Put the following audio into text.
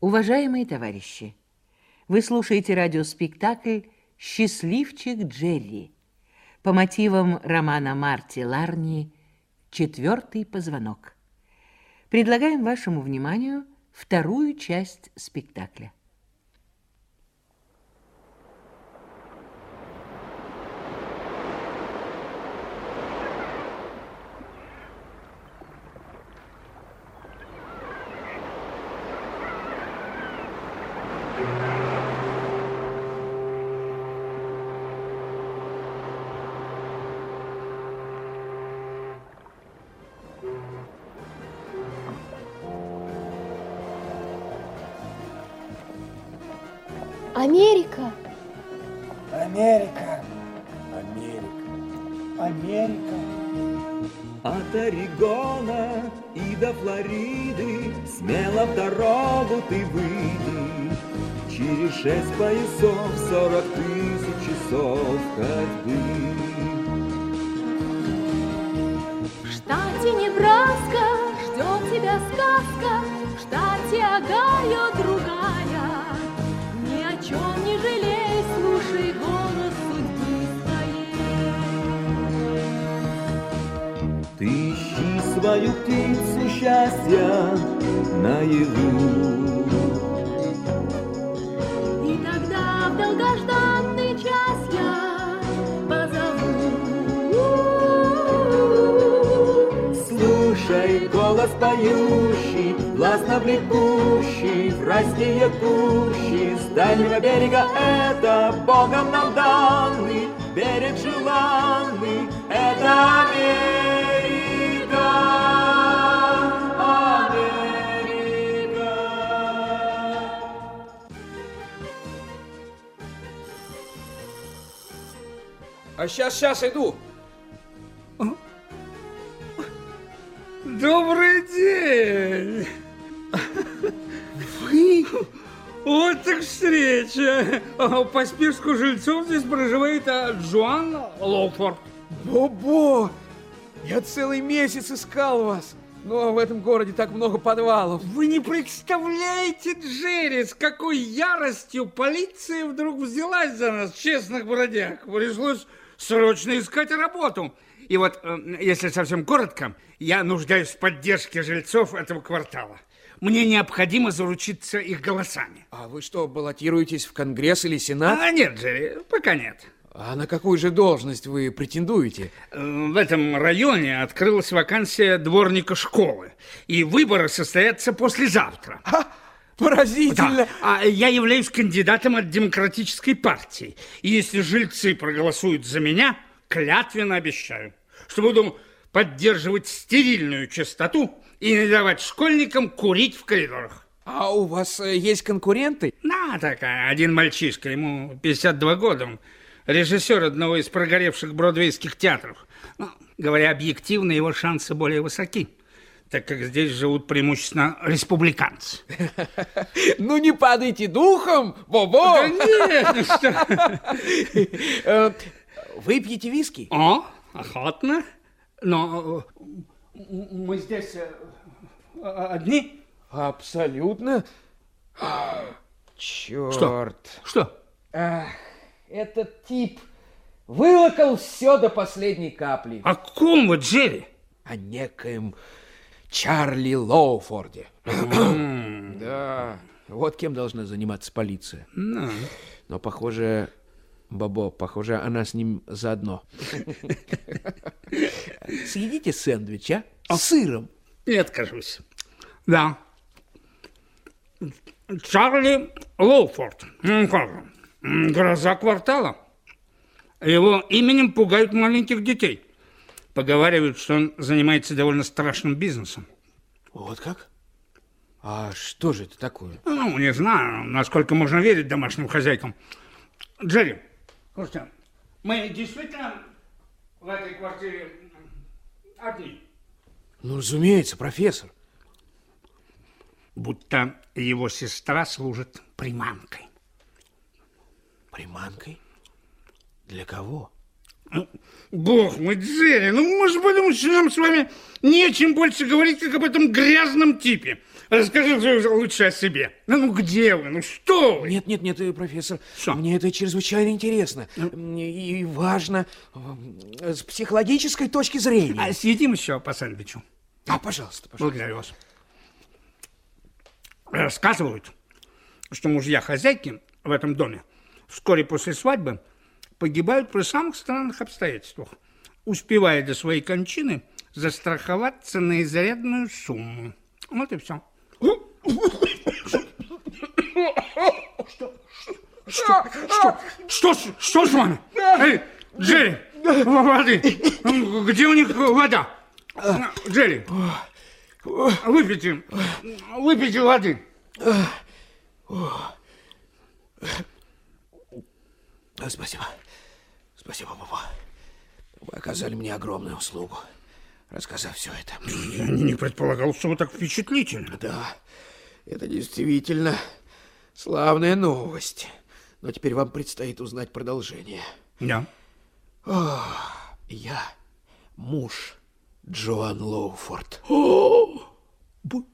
Уважаемые товарищи, вы слушаете радиоспектакль «Счастливчик Джерри» по мотивам романа Марти Ларни «Четвертый позвонок». Предлагаем вашему вниманию вторую часть спектакля. Америка. Америка. Америка. Америка. От Орегона и до Флориды Смело в дорогу ты выйди. Через шесть поясов сорок тысяч часов ходьбы. В штате Небраска ждет тебя сказка, В штате Огайо свою птицу счастья наяву. И тогда в долгожданный час я позову. Слушай голос поющий, властно влекущий в райские кущи. С дальнего берега это Богом нам данный берег желанный. Это Америка, сейчас, сейчас иду. Добрый день! Вы? Вот так встреча! А, По списку жильцов здесь проживает а, Джоан Лоуфорд. Бобо, я целый месяц искал вас. Но в этом городе так много подвалов. Вы не представляете, Джерри, с какой яростью полиция вдруг взялась за нас, честных бродяг. Пришлось срочно искать работу. И вот, э, если совсем коротко, я нуждаюсь в поддержке жильцов этого квартала. Мне необходимо заручиться их голосами. А вы что, баллотируетесь в Конгресс или Сенат? А нет, Джерри, пока нет. А на какую же должность вы претендуете? Э, В этом районе открылась вакансия дворника школы, и выборы состоятся послезавтра. А, поразительно. Да, а я являюсь кандидатом от демократической партии. И если жильцы проголосуют за меня, клятвенно обещаю, что буду поддерживать стерильную чистоту и не давать школьникам курить в коридорах. А у вас э, есть конкуренты? На, такая, один мальчишка, ему 52 года, он режиссер одного из прогоревших бродвейских театров. Ну, говоря объективно, его шансы более высоки, так как здесь живут преимущественно республиканцы. Ну не падайте духом, Бобо. Ну что. Э, Выпьете виски? О, охотно. Но э, мы здесь э, одни? Абсолютно. Что? Черт. Что? Ах, этот тип вылокал все до последней капли. О ком вы, Джерри? О некоем Чарли Лоуфорде. Да, вот кем должна заниматься полиция. Ну, Но, похоже, Бобо, похоже, она с ним заодно. Съедите сэндвич, а? С сыром. не откажусь. Да. Чарли Лоуфорд. Гроза квартала. Его именем пугают маленьких детей. Поговаривают, что он занимается довольно страшным бизнесом. Вот как? А что же это такое? Ну, не знаю, насколько можно верить домашним хозяйкам. Джерри, слушайте, мы действительно в этой квартире одни? Ну, разумеется, профессор. Будто его сестра служит приманкой. Приманкой? Для кого? Бог мой, Джерри, ну, может, что нам с вами нечем больше говорить, как об этом грязном типе. Расскажи лучше о себе. Ну, ну где вы? Ну, что вы? Нет, нет, нет, э, профессор, Что? мне это чрезвычайно интересно и важно э, с психологической точки зрения. А съедим еще по сэндвичу. А, пожалуйста, пожалуйста. Благодарю вас. Рассказывают, что мужья хозяйки в этом доме вскоре после свадьбы погибают при самых странных обстоятельствах, успевая до своей кончины застраховаться на изрядную сумму. Вот и все. Что, что, что, что с вами? Эй, Джерри, воды. Где у них вода? Джерри, выпейте, выпейте воды. Спасибо. Спасибо, папа. Вы оказали мне огромную услугу, рассказав все это. Я не предполагал, что вы так впечатлительны. Да, это действительно славная новость. Но теперь вам предстоит узнать продолжение. Да. Я муж Джоан Лоуфорд. Бу-